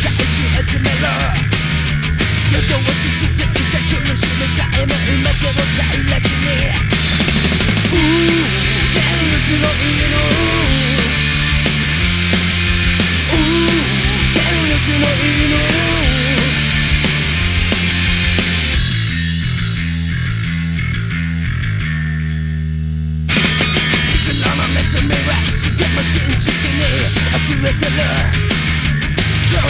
返し始める夜通し続いた苦しみさえも今でも平らにうー電力の犬うー電力の犬地の熱目はいつでも真実に溢れてる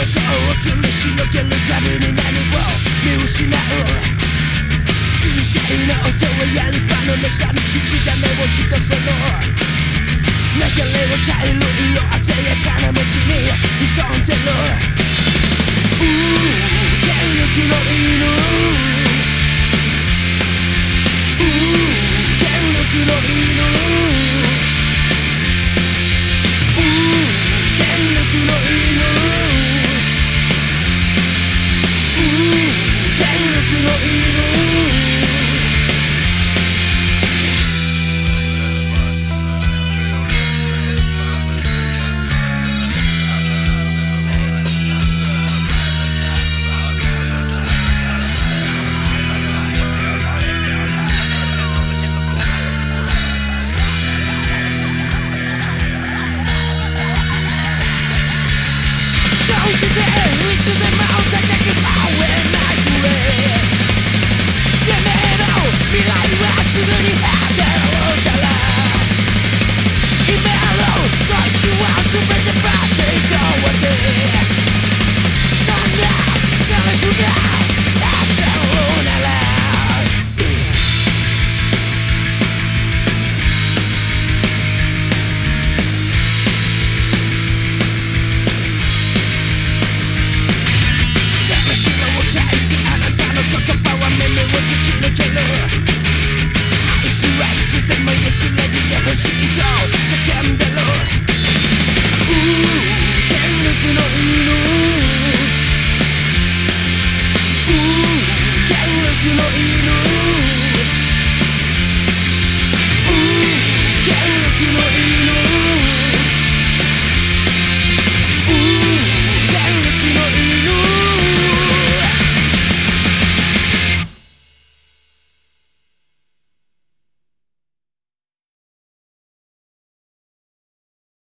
競争を繰り広げるたびに何を見失う小さいの音をやり場のなさに引き金を引かせる流れを茶色色鮮やかな街に潜んでる Super the magic, no, was it? 僕もいる